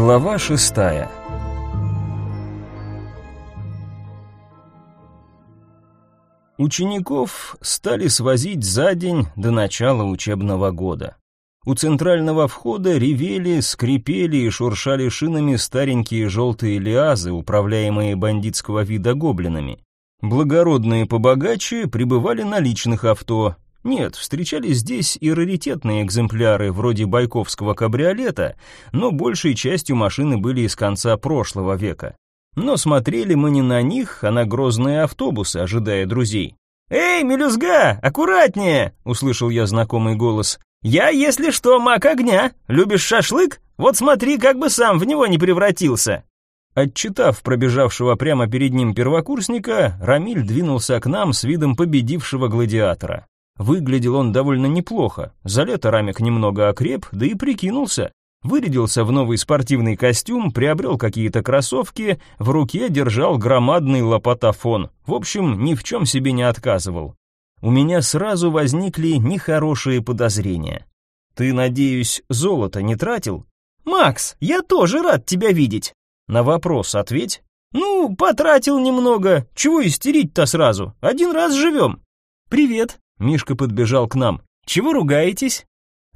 Глава шестая Учеников стали свозить за день до начала учебного года. У центрального входа ревели, скрипели и шуршали шинами старенькие желтые лиазы, управляемые бандитского вида гоблинами. Благородные побогаче прибывали на личных авто, нет, встречались здесь и раритетные экземпляры вроде байковского кабриолета, но большей частью машины были из конца прошлого века. Но смотрели мы не на них, а на грозные автобусы, ожидая друзей. «Эй, мелюзга, аккуратнее!» — услышал я знакомый голос. «Я, если что, маг огня. Любишь шашлык? Вот смотри, как бы сам в него не превратился!» Отчитав пробежавшего прямо перед ним первокурсника, Рамиль двинулся к нам с видом победившего гладиатора. Выглядел он довольно неплохо. За лето Рамик немного окреп, да и прикинулся. Вырядился в новый спортивный костюм, приобрел какие-то кроссовки, в руке держал громадный лопатофон. В общем, ни в чем себе не отказывал. У меня сразу возникли нехорошие подозрения. «Ты, надеюсь, золото не тратил?» «Макс, я тоже рад тебя видеть!» На вопрос ответь. «Ну, потратил немного. Чего истерить-то сразу? Один раз живем». «Привет», Мишка подбежал к нам. «Чего ругаетесь?»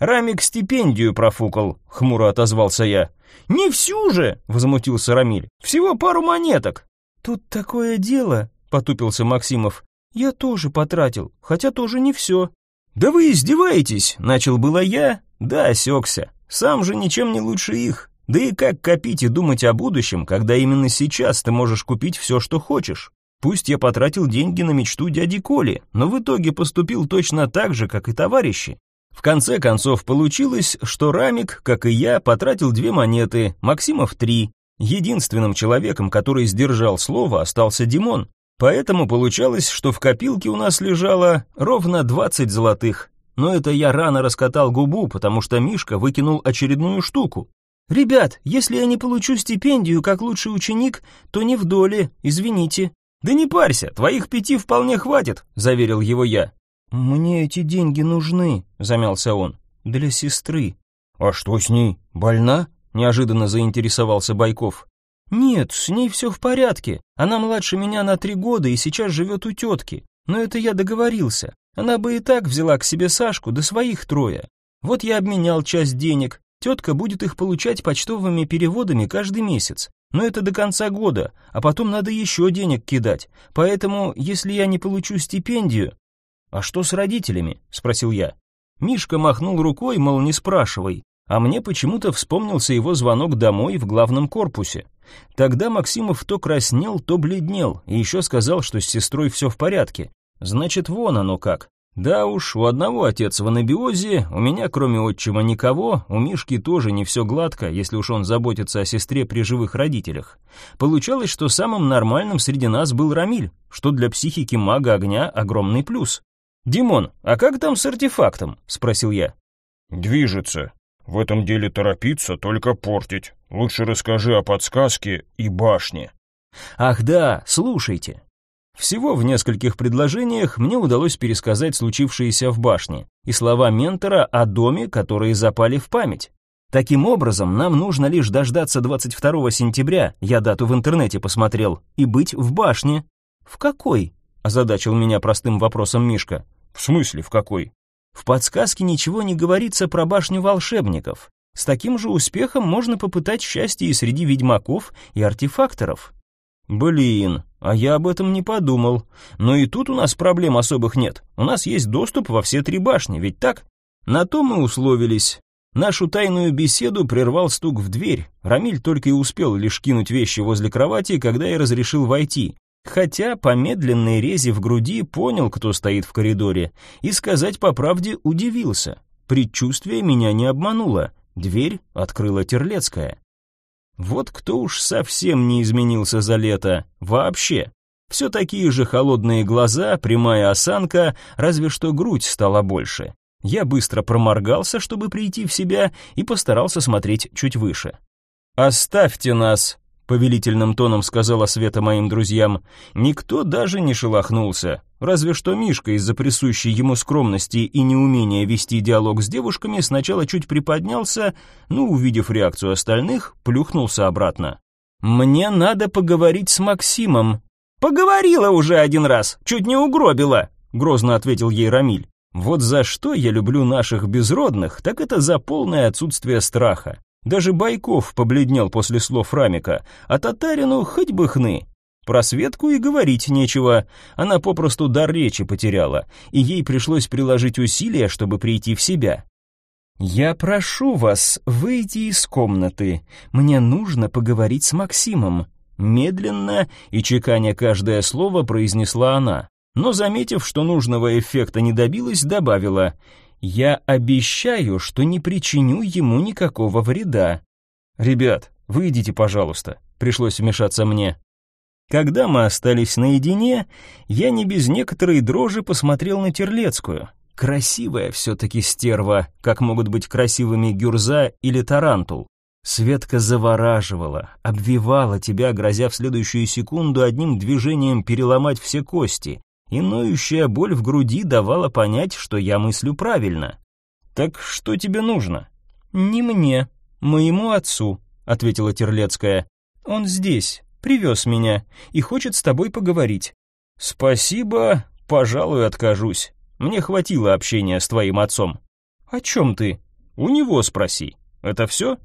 «Рамик стипендию профукал», — хмуро отозвался я. «Не всю же!» — возмутился Рамиль. «Всего пару монеток». «Тут такое дело», — потупился Максимов. «Я тоже потратил, хотя тоже не все». «Да вы издеваетесь!» — начал было я, да осекся. Сам же ничем не лучше их. Да и как копить и думать о будущем, когда именно сейчас ты можешь купить все, что хочешь? Пусть я потратил деньги на мечту дяди Коли, но в итоге поступил точно так же, как и товарищи. В конце концов получилось, что Рамик, как и я, потратил две монеты, Максимов три. Единственным человеком, который сдержал слово, остался Димон. Поэтому получалось, что в копилке у нас лежало ровно 20 золотых. Но это я рано раскатал губу, потому что Мишка выкинул очередную штуку. «Ребят, если я не получу стипендию как лучший ученик, то не в доле, извините». «Да не парься, твоих пяти вполне хватит», — заверил его я. «Мне эти деньги нужны», — замялся он, — «для сестры». «А что с ней, больна?» — неожиданно заинтересовался Байков. «Нет, с ней все в порядке. Она младше меня на три года и сейчас живет у тетки. Но это я договорился. Она бы и так взяла к себе Сашку, до да своих трое. Вот я обменял часть денег. Тетка будет их получать почтовыми переводами каждый месяц. Но это до конца года, а потом надо еще денег кидать. Поэтому, если я не получу стипендию... А что с родителями? Спросил я. Мишка махнул рукой, мол, не спрашивай. А мне почему-то вспомнился его звонок домой в главном корпусе. Тогда Максимов то краснел, то бледнел, и еще сказал, что с сестрой все в порядке. Значит, вон оно как. Да уж, у одного отец в анабиозе, у меня кроме отчима никого, у Мишки тоже не все гладко, если уж он заботится о сестре при живых родителях. Получалось, что самым нормальным среди нас был Рамиль, что для психики мага огня огромный плюс. «Димон, а как там с артефактом?» — спросил я. «Движется. В этом деле торопиться, только портить. Лучше расскажи о подсказке и башне». «Ах да, слушайте. Всего в нескольких предложениях мне удалось пересказать случившееся в башне и слова ментора о доме, которые запали в память. Таким образом, нам нужно лишь дождаться 22 сентября, я дату в интернете посмотрел, и быть в башне. В какой? озадачил меня простым вопросом Мишка. В смысле, в какой? В подсказке ничего не говорится про башню волшебников. С таким же успехом можно попытать счастье и среди ведьмаков и артефакторов. Блин, а я об этом не подумал. Но и тут у нас проблем особых нет. У нас есть доступ во все три башни, ведь так? На то мы условились. Нашу тайную беседу прервал стук в дверь. Рамиль только и успел лишь кинуть вещи возле кровати, когда я разрешил войти. Хотя по медленной рези в груди понял, кто стоит в коридоре, и сказать по правде удивился. Предчувствие меня не обмануло. Дверь открыла Терлецкая. Вот кто уж совсем не изменился за лето, вообще. Все такие же холодные глаза, прямая осанка, разве что грудь стала больше. Я быстро проморгался, чтобы прийти в себя, и постарался смотреть чуть выше. «Оставьте нас!» Повелительным тоном сказала Света моим друзьям. Никто даже не шелохнулся. Разве что Мишка из-за присущей ему скромности и неумения вести диалог с девушками сначала чуть приподнялся, но, увидев реакцию остальных, плюхнулся обратно. «Мне надо поговорить с Максимом». «Поговорила уже один раз, чуть не угробила», — грозно ответил ей Рамиль. «Вот за что я люблю наших безродных, так это за полное отсутствие страха. Даже Байков побледнел после слов Рамика, а Татарину хоть бы хны. Про Светку и говорить нечего, она попросту дар речи потеряла, и ей пришлось приложить усилия, чтобы прийти в себя. «Я прошу вас выйти из комнаты. Мне нужно поговорить с Максимом», — медленно и чеканя каждое слово произнесла она. Но, заметив, что нужного эффекта не добилась, добавила «Я обещаю, что не причиню ему никакого вреда». «Ребят, выйдите, пожалуйста», — пришлось вмешаться мне. Когда мы остались наедине, я не без некоторой дрожи посмотрел на Терлецкую. Красивая все-таки стерва, как могут быть красивыми гюрза или тарантул. Светка завораживала, обвивала тебя, грозя в следующую секунду одним движением переломать все кости, и ноющая боль в груди давала понять, что я мыслю правильно. «Так что тебе нужно?» «Не мне, моему отцу», — ответила Терлецкая. «Он здесь, привез меня и хочет с тобой поговорить». «Спасибо, пожалуй, откажусь. Мне хватило общения с твоим отцом. О чем ты? У него спроси. Это все?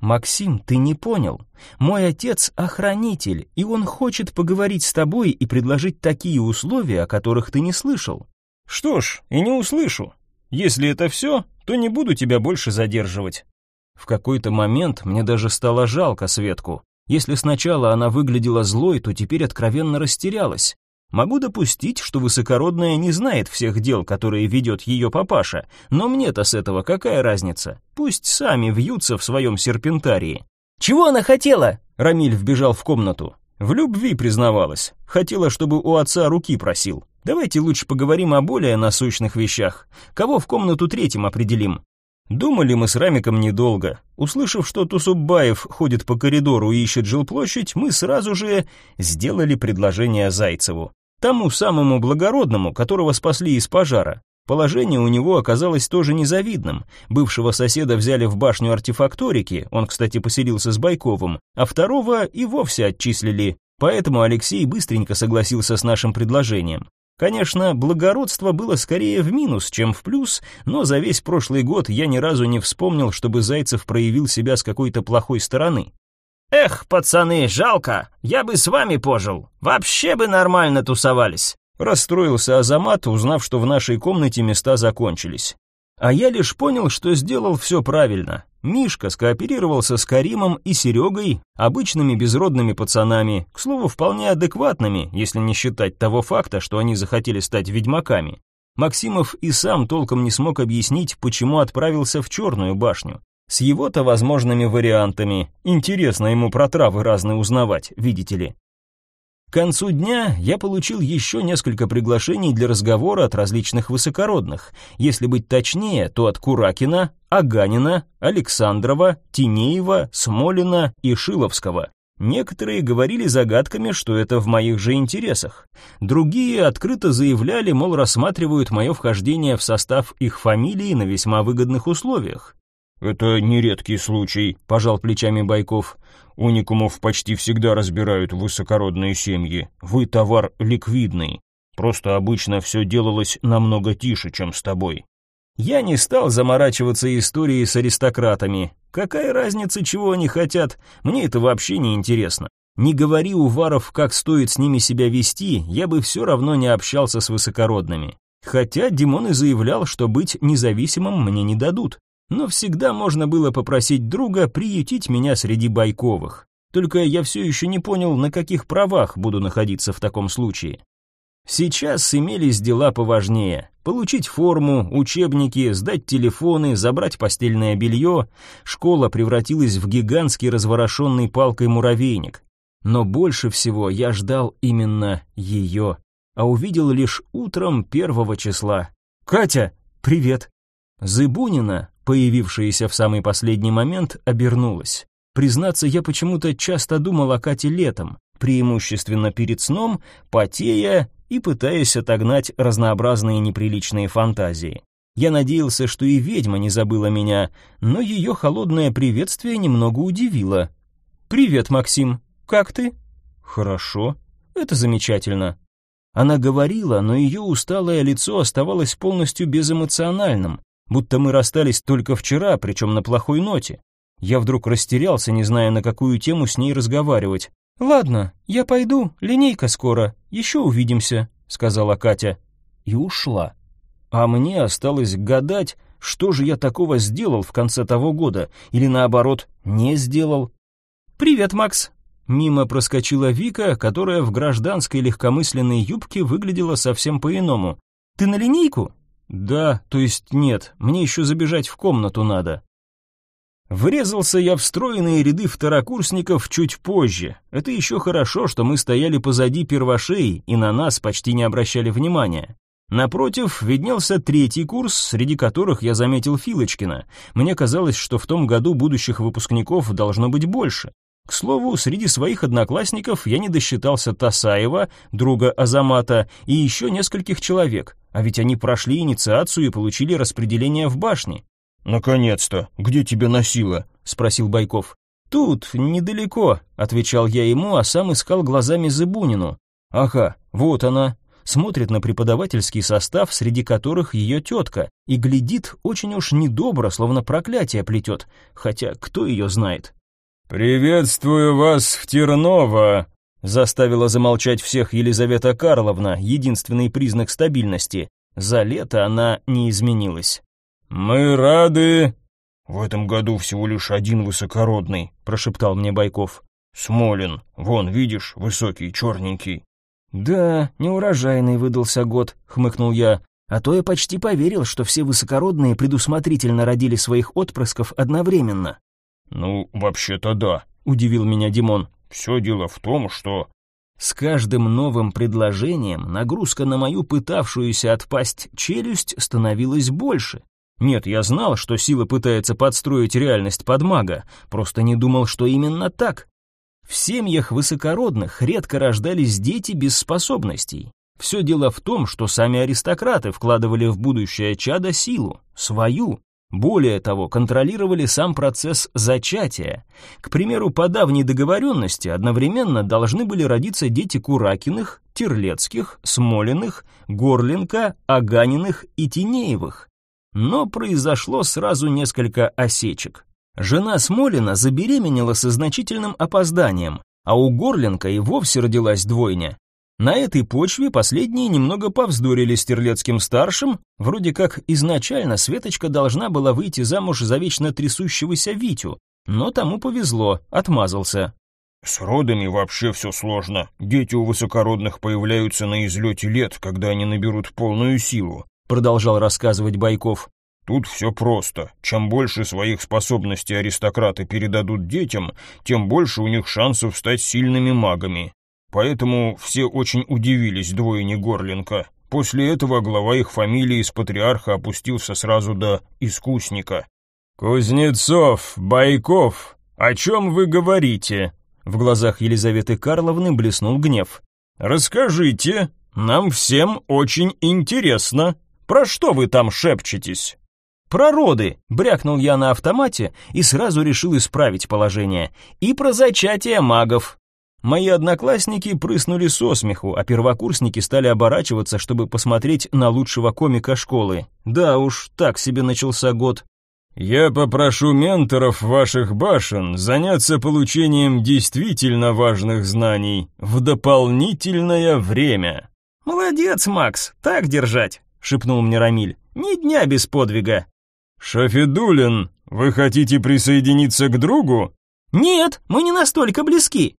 Максим, ты не понял. Мой отец охранитель, и он хочет поговорить с тобой и предложить такие условия, о которых ты не слышал. Что ж, и не услышу. Если это все, то не буду тебя больше задерживать. В какой-то момент мне даже стало жалко Светку. Если сначала она выглядела злой, то теперь откровенно растерялась. Могу допустить, что высокородная не знает всех дел, которые ведет ее папаша, но мне-то с этого какая разница? Пусть сами вьются в своем серпентарии. «Чего она хотела?» Рамиль вбежал в комнату. В любви признавалась. Хотела, чтобы у отца руки просил. Давайте лучше поговорим о более насущных вещах. Кого в комнату третьим определим? Думали мы с Рамиком недолго. Услышав, что Тусубаев ходит по коридору и ищет жилплощадь, мы сразу же сделали предложение Зайцеву. Тому самому благородному, которого спасли из пожара. Положение у него оказалось тоже незавидным. Бывшего соседа взяли в башню артефакторики, он, кстати, поселился с Байковым, а второго и вовсе отчислили. Поэтому Алексей быстренько согласился с нашим предложением. Конечно, благородство было скорее в минус, чем в плюс, но за весь прошлый год я ни разу не вспомнил, чтобы Зайцев проявил себя с какой-то плохой стороны. «Эх, пацаны, жалко, я бы с вами пожил, вообще бы нормально тусовались», расстроился Азамат, узнав, что в нашей комнате места закончились. А я лишь понял, что сделал все правильно. Мишка скооперировался с Каримом и Серегой, обычными безродными пацанами, к слову, вполне адекватными, если не считать того факта, что они захотели стать ведьмаками. Максимов и сам толком не смог объяснить, почему отправился в Черную башню. С его-то возможными вариантами. Интересно ему про травы разные узнавать, видите ли. К концу дня я получил еще несколько приглашений для разговора от различных высокородных. Если быть точнее, то от Куракина, Аганина, Александрова, Тинеева, Смолина и Шиловского. Некоторые говорили загадками, что это в моих же интересах. Другие открыто заявляли, мол, рассматривают мое вхождение в состав их фамилии на весьма выгодных условиях. «Это нередкий случай», — пожал плечами Байков. «Уникумов почти всегда разбирают высокородные семьи. Вы товар ликвидный. Просто обычно все делалось намного тише, чем с тобой». Я не стал заморачиваться историей с аристократами. Какая разница, чего они хотят? Мне это вообще не интересно. Не говори, Уваров, как стоит с ними себя вести, я бы все равно не общался с высокородными. Хотя Димон и заявлял, что быть независимым мне не дадут но всегда можно было попросить друга приютить меня среди байковых. Только я все еще не понял, на каких правах буду находиться в таком случае. Сейчас имелись дела поважнее. Получить форму, учебники, сдать телефоны, забрать постельное белье. Школа превратилась в гигантский разворошенный палкой муравейник. Но больше всего я ждал именно ее, а увидел лишь утром первого числа. «Катя, привет!» Зыбунина, появившаяся в самый последний момент, обернулась. Признаться, я почему-то часто думал о Кате летом, преимущественно перед сном, потея и пытаясь отогнать разнообразные неприличные фантазии. Я надеялся, что и ведьма не забыла меня, но ее холодное приветствие немного удивило. «Привет, Максим. Как ты?» «Хорошо. Это замечательно». Она говорила, но ее усталое лицо оставалось полностью безэмоциональным, будто мы расстались только вчера, причем на плохой ноте. Я вдруг растерялся, не зная, на какую тему с ней разговаривать. «Ладно, я пойду, линейка скоро, еще увидимся», — сказала Катя. И ушла. А мне осталось гадать, что же я такого сделал в конце того года, или наоборот, не сделал. «Привет, Макс!» Мимо проскочила Вика, которая в гражданской легкомысленной юбке выглядела совсем по-иному. «Ты на линейку?» «Да, то есть нет, мне еще забежать в комнату надо». Врезался я в стройные ряды второкурсников чуть позже. Это еще хорошо, что мы стояли позади первошей и на нас почти не обращали внимания. Напротив виднелся третий курс, среди которых я заметил Филочкина. Мне казалось, что в том году будущих выпускников должно быть больше. К слову, среди своих одноклассников я не досчитался Тасаева, друга Азамата, и еще нескольких человек, а ведь они прошли инициацию и получили распределение в башне. «Наконец-то! Где тебя носило?» — спросил Байков. «Тут, недалеко», — отвечал я ему, а сам искал глазами Зыбунину. «Ага, вот она». Смотрит на преподавательский состав, среди которых ее тетка, и глядит очень уж недобро, словно проклятие плетет, хотя кто ее знает. «Приветствую вас в Терново», — заставила замолчать всех Елизавета Карловна, единственный признак стабильности. За лето она не изменилась. «Мы рады...» «В этом году всего лишь один высокородный», — прошептал мне Байков. «Смолин. Вон, видишь, высокий, черненький». «Да, неурожайный выдался год», — хмыкнул я. «А то я почти поверил, что все высокородные предусмотрительно родили своих отпрысков одновременно». «Ну, вообще-то да», — удивил меня Димон. «Все дело в том, что...» С каждым новым предложением нагрузка на мою пытавшуюся отпасть челюсть становилась больше. Нет, я знал, что сила пытается подстроить реальность под мага, просто не думал, что именно так. В семьях высокородных редко рождались дети без способностей. Все дело в том, что сами аристократы вкладывали в будущее чадо силу, свою. Более того, контролировали сам процесс зачатия. К примеру, по давней договоренности одновременно должны были родиться дети Куракиных, Терлецких, Смолиных, Горленко, Аганиных и Тинеевых. Но произошло сразу несколько осечек. Жена Смолина забеременела со значительным опозданием, а у Горленко и вовсе родилась двойня. На этой почве последние немного повздорили с Терлецким-старшим, вроде как изначально Светочка должна была выйти замуж за вечно трясущегося Витю, но тому повезло, отмазался. «С родами вообще все сложно. Дети у высокородных появляются на излете лет, когда они наберут полную силу продолжал рассказывать Байков. Тут все просто. Чем больше своих способностей аристократы передадут детям, тем больше у них шансов стать сильными магами. Поэтому все очень удивились двойне Горлинка. После этого глава их фамилии из патриарха опустился сразу до искусника. «Кузнецов, Байков, о чем вы говорите?» В глазах Елизаветы Карловны блеснул гнев. «Расскажите, нам всем очень интересно». Про что вы там шепчетесь?» «Про роды!» — брякнул я на автомате и сразу решил исправить положение. «И про зачатие магов!» Мои одноклассники прыснули со смеху, а первокурсники стали оборачиваться, чтобы посмотреть на лучшего комика школы. Да уж, так себе начался год. «Я попрошу менторов ваших башен заняться получением действительно важных знаний в дополнительное время». «Молодец, Макс, так держать!» — шепнул мне Рамиль. «Ни дня без подвига». «Шафидулин, вы хотите присоединиться к другу?» «Нет, мы не настолько близки».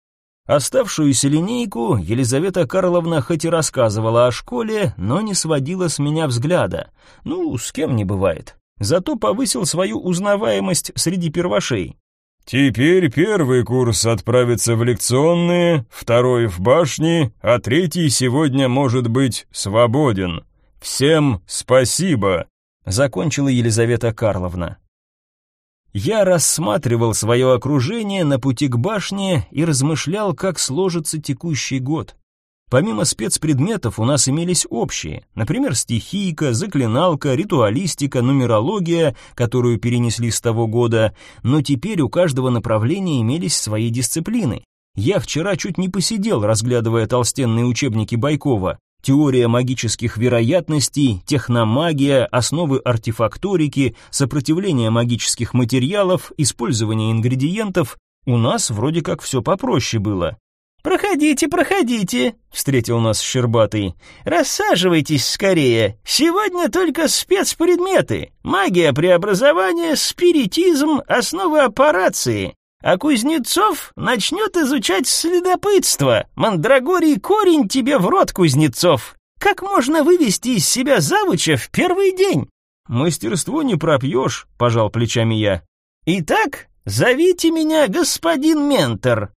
Оставшуюся линейку Елизавета Карловна хоть и рассказывала о школе, но не сводила с меня взгляда. Ну, с кем не бывает. Зато повысил свою узнаваемость среди первошей. «Теперь первый курс отправится в лекционные, второй в башни, а третий сегодня может быть свободен. Всем спасибо!» закончила Елизавета Карловна. Я рассматривал свое окружение на пути к башне и размышлял, как сложится текущий год. Помимо спецпредметов у нас имелись общие, например, стихийка, заклиналка, ритуалистика, нумерология, которую перенесли с того года, но теперь у каждого направления имелись свои дисциплины. Я вчера чуть не посидел, разглядывая толстенные учебники Байкова. Теория магических вероятностей, техномагия, основы артефакторики, сопротивление магических материалов, использование ингредиентов. У нас вроде как все попроще было. «Проходите, проходите», — встретил нас Щербатый. «Рассаживайтесь скорее. Сегодня только спецпредметы. Магия преобразования, спиритизм, основы операции. А Кузнецов начнет изучать следопытство. Мандрагорий корень тебе в рот, Кузнецов. Как можно вывести из себя завуча в первый день?» «Мастерство не пропьешь», — пожал плечами я. «Итак, зовите меня господин ментор»,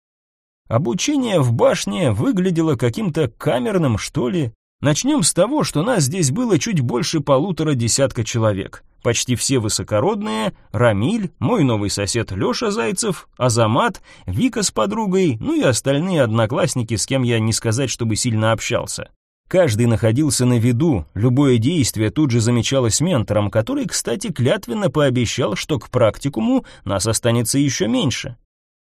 Обучение в башне выглядело каким-то камерным, что ли. Начнем с того, что нас здесь было чуть больше полутора десятка человек. Почти все высокородные, Рамиль, мой новый сосед Лёша Зайцев, Азамат, Вика с подругой, ну и остальные одноклассники, с кем я не сказать, чтобы сильно общался. Каждый находился на виду, любое действие тут же замечалось ментором, который, кстати, клятвенно пообещал, что к практикуму нас останется еще меньше.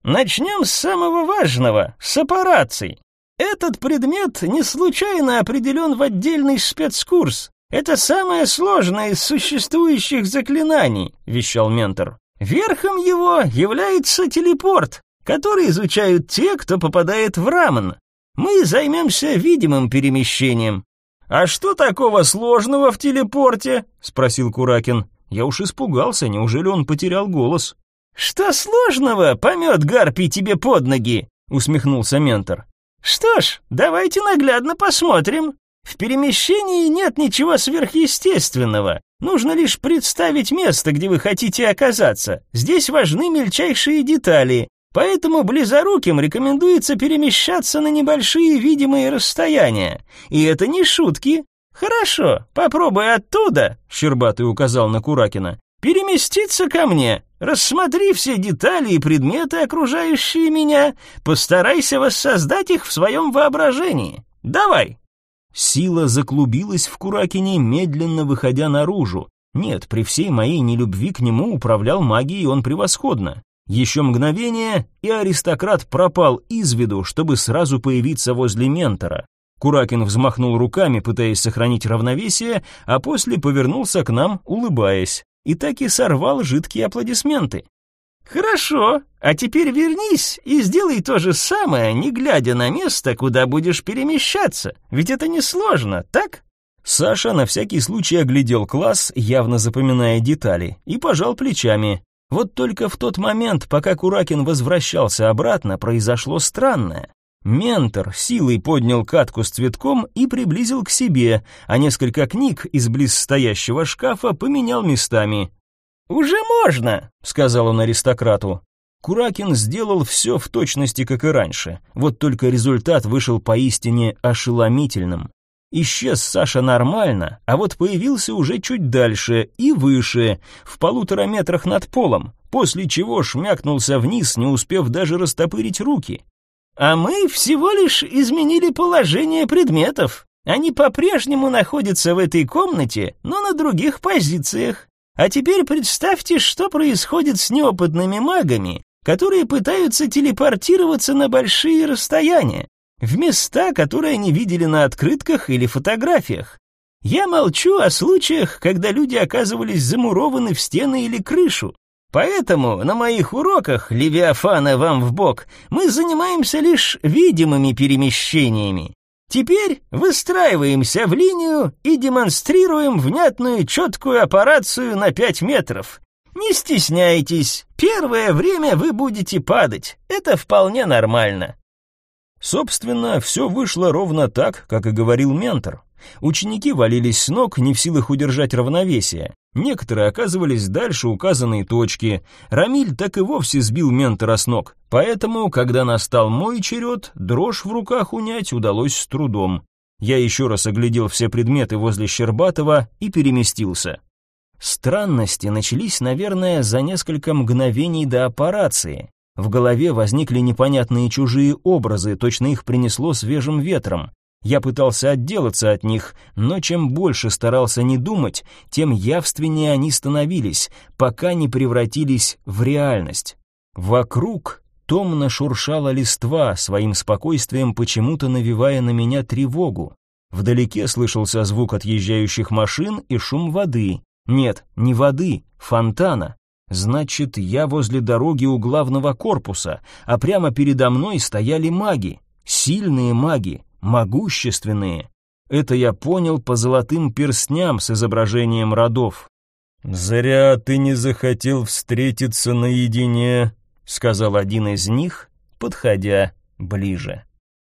Начнем с самого важного, с операций. Этот предмет не случайно определен в отдельный спецкурс. Это самое сложное из существующих заклинаний, вещал ментор. Верхом его является телепорт, который изучают те, кто попадает в рамен. Мы займемся видимым перемещением. А что такого сложного в телепорте? спросил Куракин. Я уж испугался, неужели он потерял голос? «Что сложного, помет гарпий тебе под ноги?» — усмехнулся ментор. «Что ж, давайте наглядно посмотрим. В перемещении нет ничего сверхъестественного. Нужно лишь представить место, где вы хотите оказаться. Здесь важны мельчайшие детали, поэтому близоруким рекомендуется перемещаться на небольшие видимые расстояния. И это не шутки. Хорошо, попробуй оттуда, Щербатый указал на Куракина, переместиться ко мне. Рассмотри все детали и предметы, окружающие меня. Постарайся воссоздать их в своем воображении. Давай!» Сила заклубилась в Куракине, медленно выходя наружу. Нет, при всей моей нелюбви к нему управлял магией он превосходно. Еще мгновение, и аристократ пропал из виду, чтобы сразу появиться возле ментора. Куракин взмахнул руками, пытаясь сохранить равновесие, а после повернулся к нам, улыбаясь и так и сорвал жидкие аплодисменты. «Хорошо, а теперь вернись и сделай то же самое, не глядя на место, куда будешь перемещаться, ведь это несложно, так?» Саша на всякий случай оглядел класс, явно запоминая детали, и пожал плечами. Вот только в тот момент, пока Куракин возвращался обратно, произошло странное. Ментор силой поднял катку с цветком и приблизил к себе, а несколько книг из близстоящего шкафа поменял местами. «Уже можно», — сказал он аристократу. Куракин сделал все в точности, как и раньше, вот только результат вышел поистине ошеломительным. Исчез Саша нормально, а вот появился уже чуть дальше и выше, в полутора метрах над полом, после чего шмякнулся вниз, не успев даже растопырить руки. А мы всего лишь изменили положение предметов. Они по-прежнему находятся в этой комнате, но на других позициях. А теперь представьте, что происходит с неопытными магами, которые пытаются телепортироваться на большие расстояния, в места, которые они видели на открытках или фотографиях. Я молчу о случаях, когда люди оказывались замурованы в стены или крышу. Поэтому на моих уроках, Левиафана вам в бок, мы занимаемся лишь видимыми перемещениями. Теперь выстраиваемся в линию и демонстрируем внятную четкую операцию на 5 метров. Не стесняйтесь, первое время вы будете падать, это вполне нормально. Собственно, все вышло ровно так, как и говорил ментор. Ученики валились с ног, не в силах удержать равновесие. Некоторые оказывались дальше указанной точки. Рамиль так и вовсе сбил ментора с ног. Поэтому, когда настал мой черед, дрожь в руках унять удалось с трудом. Я еще раз оглядел все предметы возле Щербатова и переместился. Странности начались, наверное, за несколько мгновений до операции. В голове возникли непонятные чужие образы, точно их принесло свежим ветром. Я пытался отделаться от них, но чем больше старался не думать, тем явственнее они становились, пока не превратились в реальность. Вокруг томно шуршала листва, своим спокойствием почему-то навевая на меня тревогу. Вдалеке слышался звук отъезжающих машин и шум воды. Нет, не воды, фонтана. Значит, я возле дороги у главного корпуса, а прямо передо мной стояли маги. Сильные маги, могущественные. Это я понял по золотым перстням с изображением родов. «Зря ты не захотел встретиться наедине», — сказал один из них, подходя ближе.